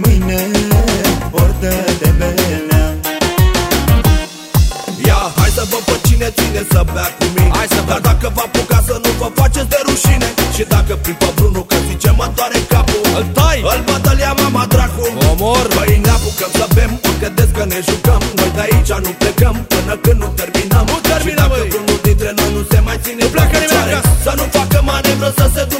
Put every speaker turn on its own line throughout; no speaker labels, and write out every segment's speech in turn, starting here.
mâine Bordă de belea
Ia, hai să vă pe cine ține să bea cu mine. Hai să Dar dacă vă apuca să nu vă faceți de rușine Și dacă prin pe Bruno că zice mă doare capul. Îl tai, îl bătălia mama dracu. Omor. Păi ne apucăm să bem, ori credeți că ne jucăm. Noi de aici nu plecăm până când nu terminăm. Nu terminăm, Și dacă vreunul dintre noi nu se mai ține pleacă nimeni acasă. Să nu facă manevră să se ducă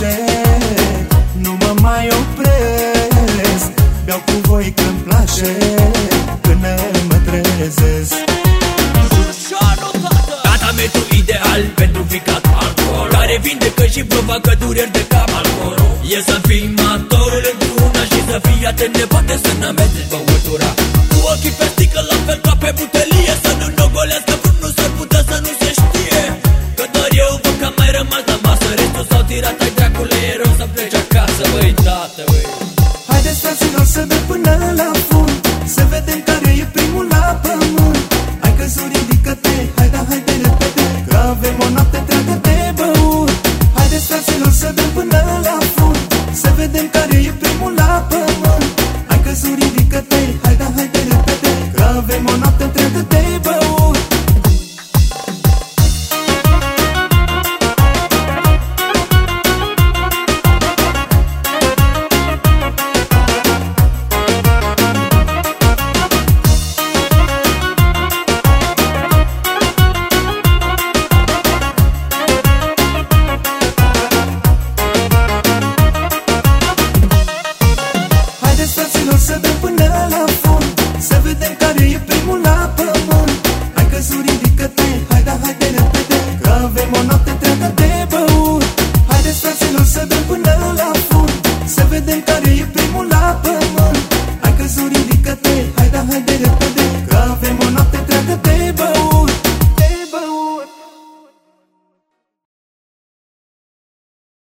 ce-mi face Nu mă mai opresc. Beau cu voi când place Până mă trezesc.
Tata metru ideal pentru ficat alcool Care vindecă și provoacă dureri de cap alcool. E să fii matorul într-una și să fii atent de poate să n-ameze băutura Cu ochii pe stică la fel ca pe butelie. Să nu nogolească vreunul s-ar putea să nu se știe. Că doar eu văd că am mai rămas la masă Restul s-au tirat ai
e primul la pământ. Hai că zori, ridică-te, hai da, hai de repede. Că avem o noapte întreagă de băut. Haideți fraților să dăm până la fund Să vedem care e primul la pământ. Hai că zori, ridică-te, hai da, hai de repede. Că avem o noapte